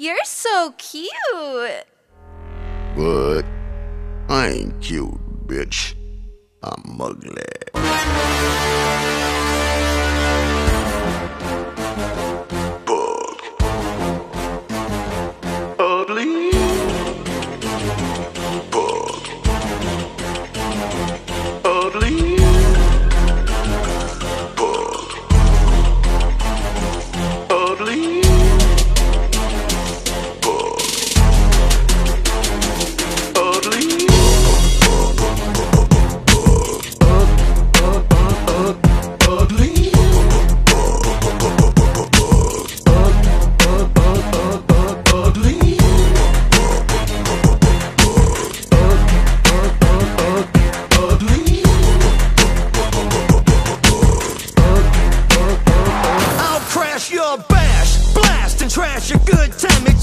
You're so cute. But I ain't cute, bitch. I'm ugly.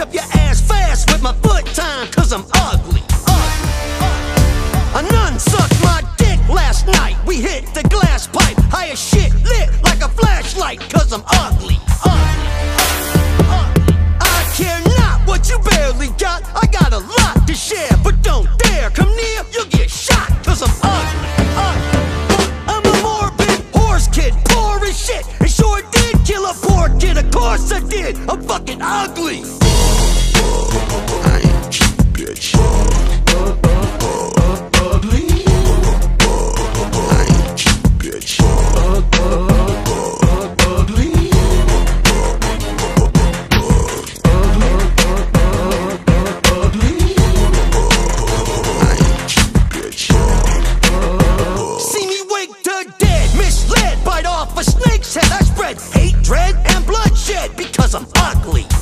up your cause I'm ugly.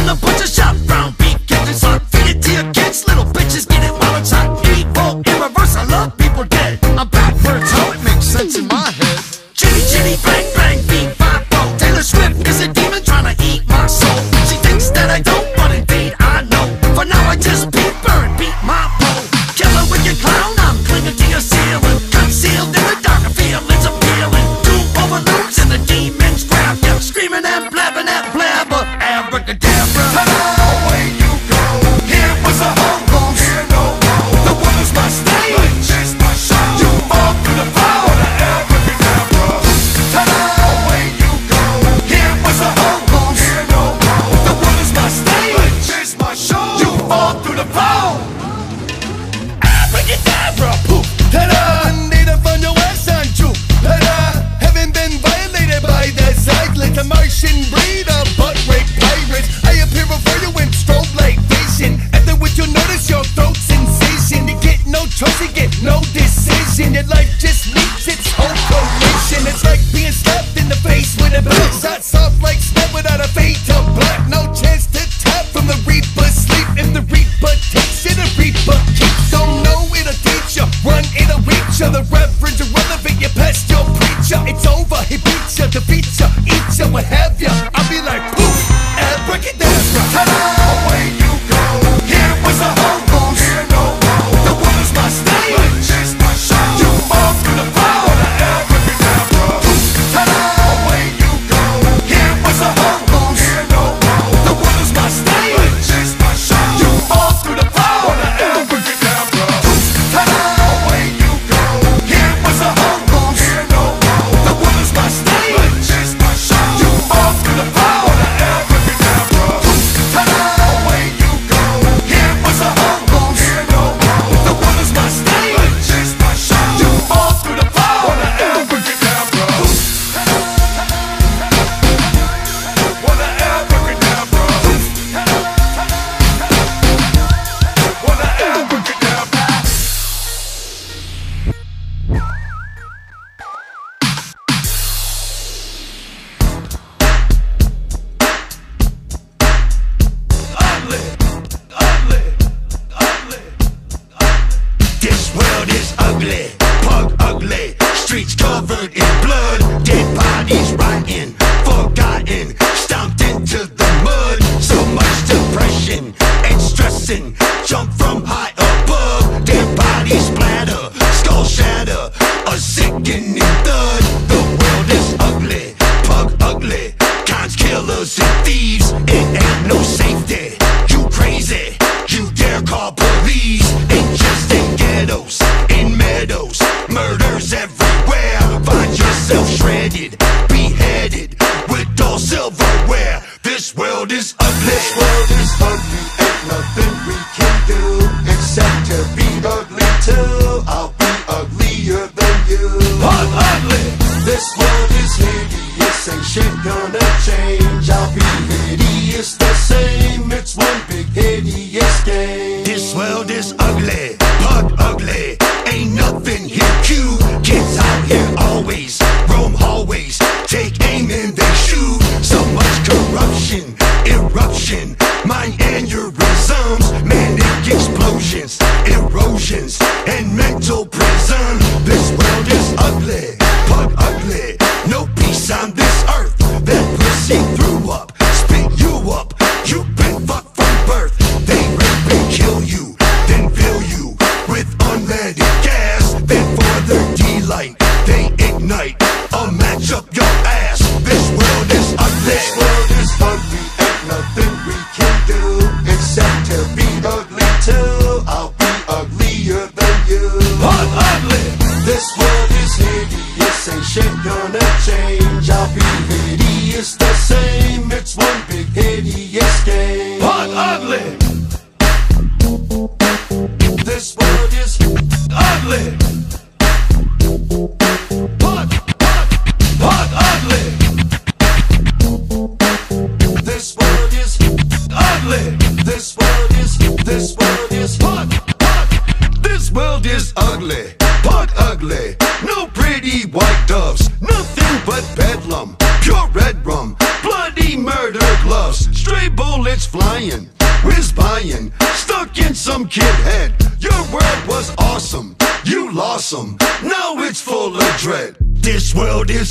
full of bunch of shot round beat catching sun. to my shin breather, butt rape pirates. I appear before you in strobe light vision. After which you'll notice your throat sensation. You get no choice, you get no decision. Your life just amazing.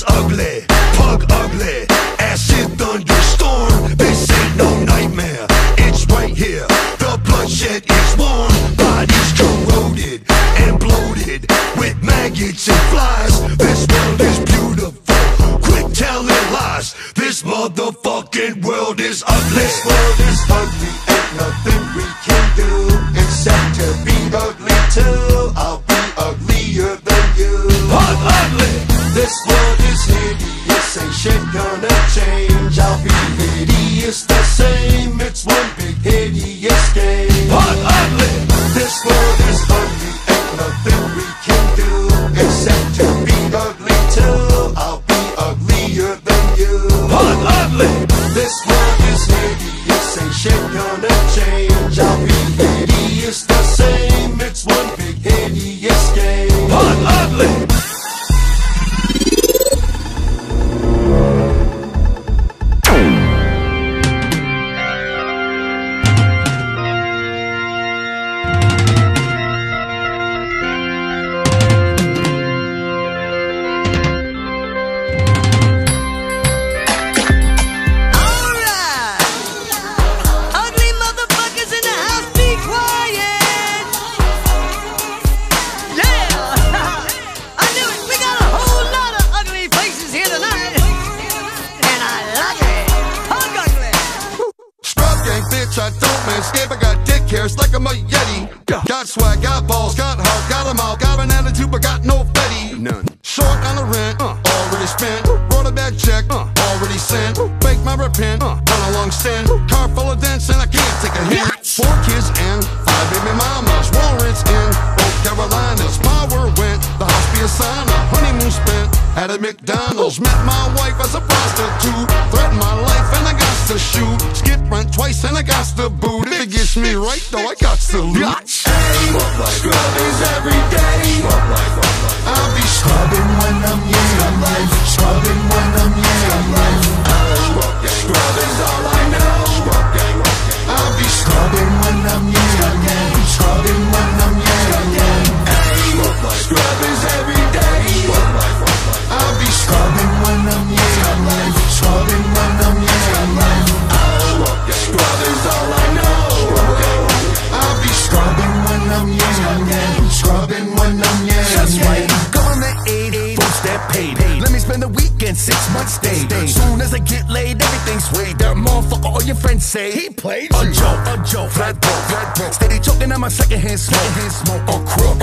ugly. my secondhand smoke, smoke. A crook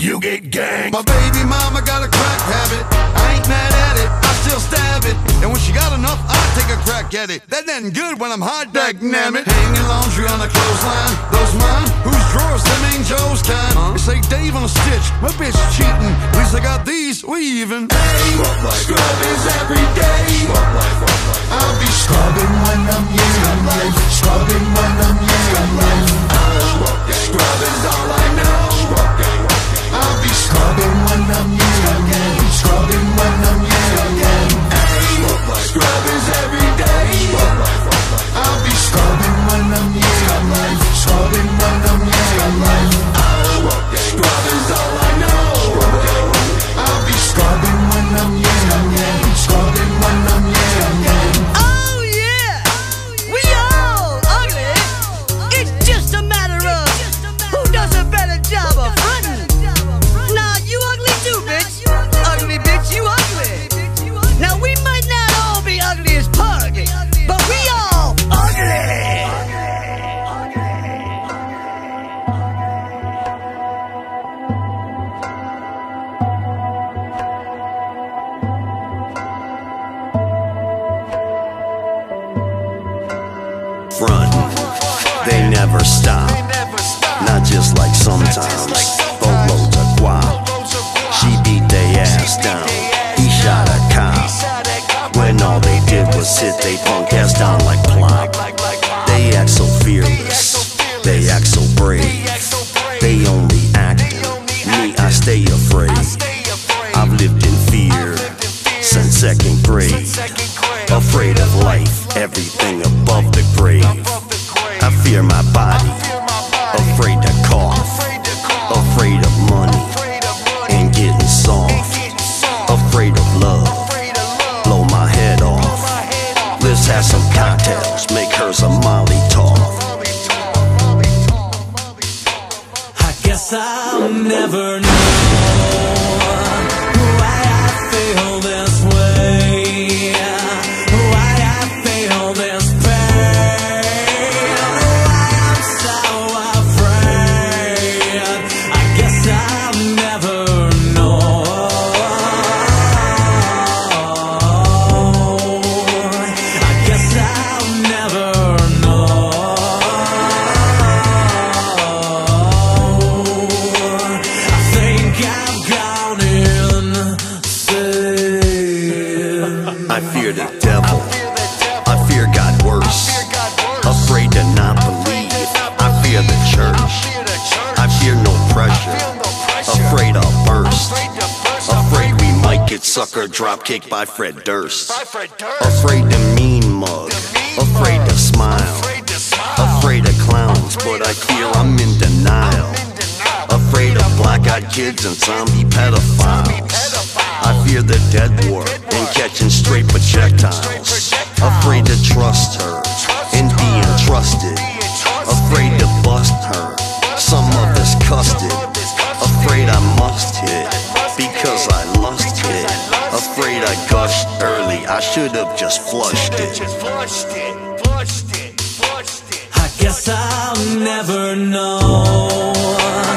you get gang. My baby mama got a crack habit. I ain't mad at it, I still stab it. And when she got enough, I take a crack at it. That ain't good when I'm hot, dynamic. Hanging laundry on the clothesline. Those mine, whose drawers? Them ain't Joe's kind. Huh? It's like Dave on a stitch. My bitch cheating. At least I got these. We even. Hey, scrubbers every day. I'll be scrubbing when I'm young. Scrubbing when I'm young. Scrubbing's all I know. Scrubbing when I'm young, scrubbing when I'm young, is every above I fear the devil. I fear God worse. Afraid to not believe. I fear the church. I fear no pressure. Afraid I'll burst. Afraid we might get sucker drop kicked by Fred Durst. Afraid to mean mug. Afraid to smile. Afraid of clowns, but I fear I'm in denial. Afraid of black eyed kids and zombie pedophiles. I fear the dead war catching straight projectiles. Afraid to trust her and being trusted. Afraid to bust her. Some of us cussed it. Afraid I must hit because I lust it. Afraid I gushed early. I should have just flushed it. I guess I'll never know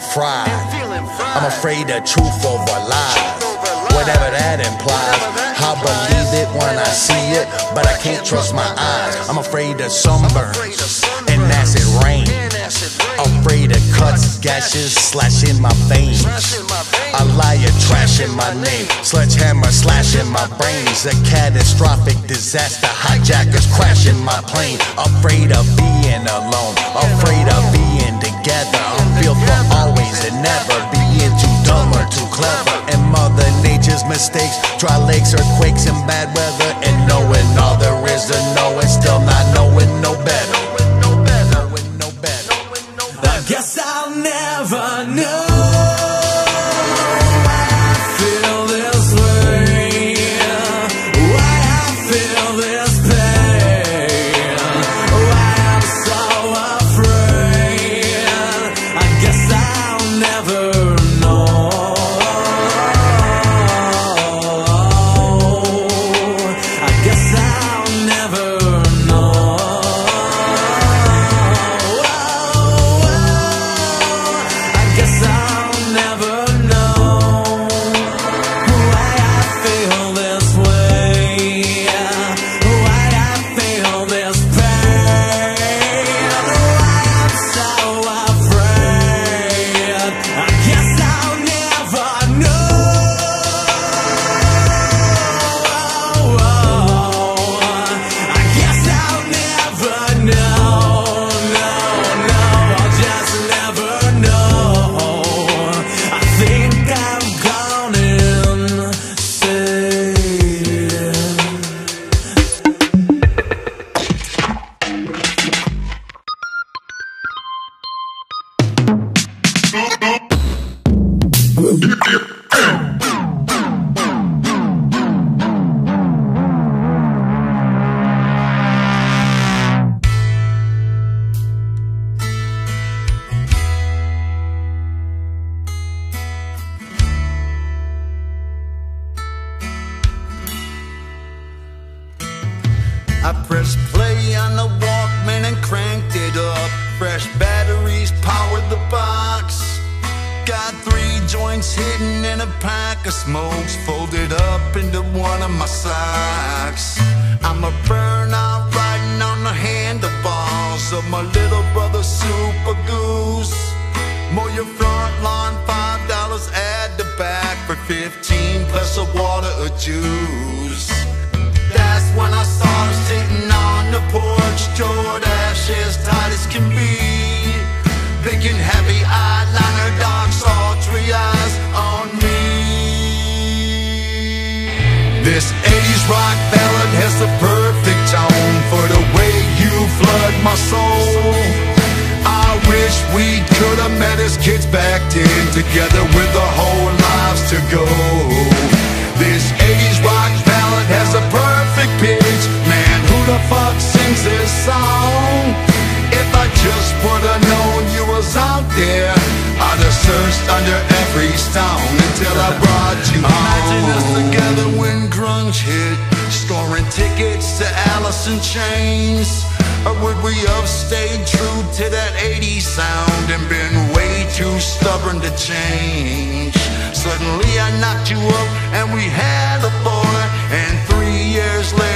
feeling fried. I'm afraid of truth over lies. Whatever that implies, I'll believe it when I see it, but I can't trust my eyes. I'm afraid of sunburns and acid rain. Afraid of cuts, gashes, slashing my veins. A liar trashing my name, sledgehammer slashing my brains. A catastrophic disaster, hijackers crashing my plane. Afraid of being alone, afraid of being together. I'm feel for always and never being too dumb or too clever. And Mother Nature's mistakes, dry lakes, earthquakes, and bad weather. And knowing all there is to know and still not knowing no better. I'm a burnout riding on the handlebars of my little brother Super Goose. Mow your front lawn, five dollars add the back for fifteen plus a water or juice. This 80s rock ballad has the perfect tone for the way you flood my soul. I wish we could have met as kids back then, together with our whole lives to go. This 80s rock ballad has a perfect pitch. Man, who the fuck sings this song? If I just would have known you was out there, I'd have searched under every stone until I brought you Imagine us together when grunge hit, scoring tickets to Alice in Chains. Or would we have stayed true to that 80s sound and been way too stubborn to change? Suddenly I knocked you up and we had a boy, and three years later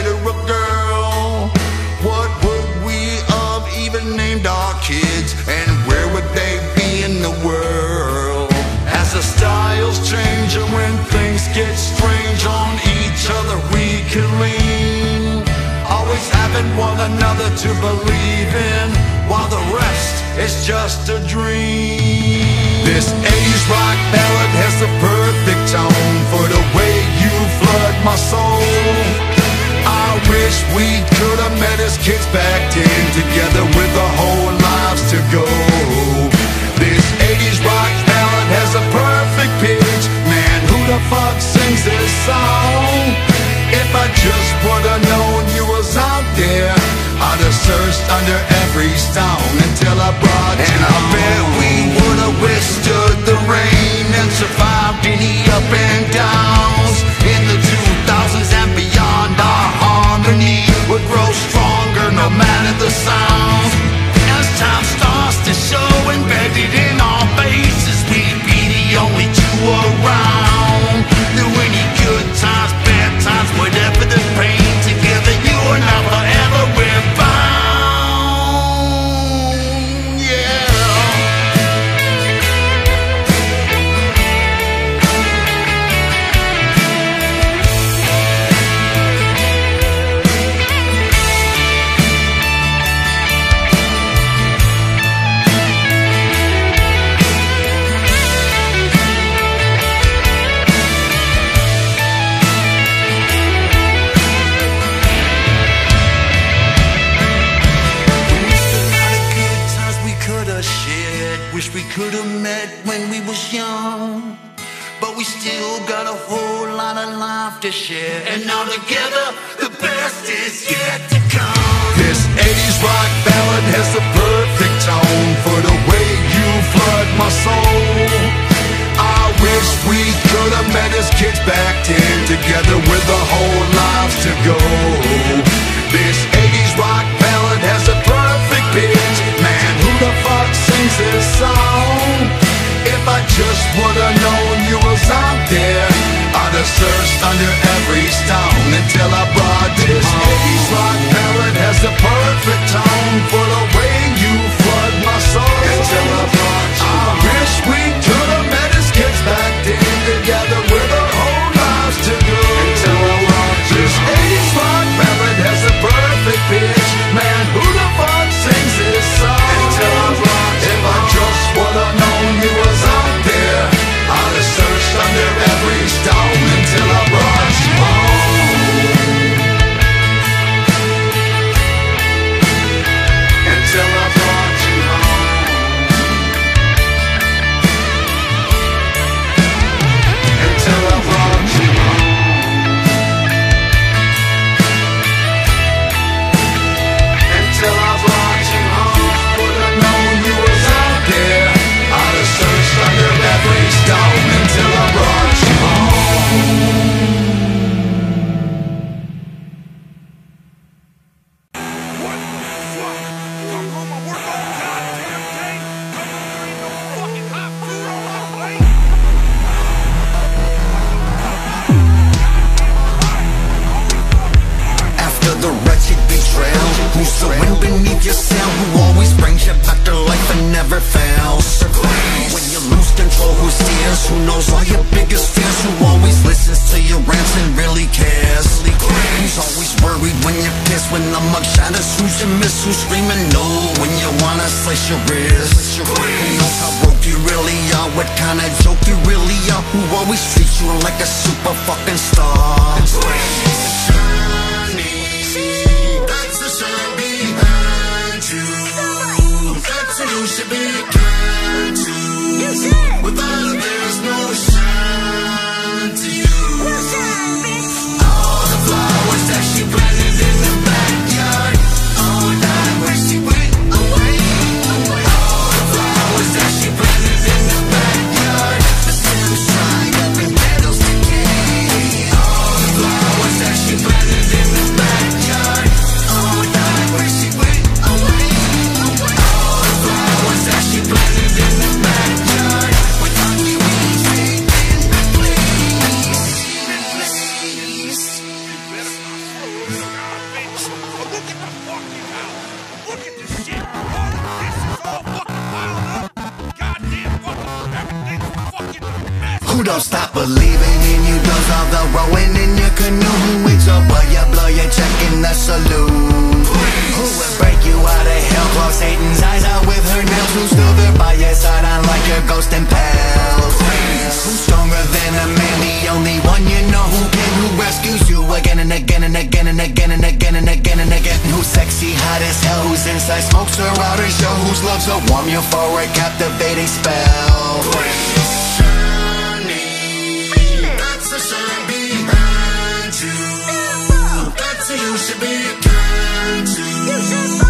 and when things get strange on each other, we can lean. Always having one another to believe in, while the rest is just a dream. This 80s rock ballad has the perfect tone for the way you flood my soul. I wish we could have met as kids back then, together with the whole lives to go. The fuck sings this song? If I just would have known you was out there, I'd have searched under every stone until I brought you. And I bet we would have withstood the rain and survived any up and downs in the 2000s and beyond. Our harmony would grow stronger no matter the sound. Searched under every stone until I brought this 80s rock Who knows all your biggest fears. Who always listens to your rants and really cares. Who's always worried when you're pissed, When the mug shatters. Who's your miss? Who's screaming no When you wanna slice your wrist? Who knows how broke you really are? What kind of joke you really are? Who always treats you like a super fucking star? should be kind to.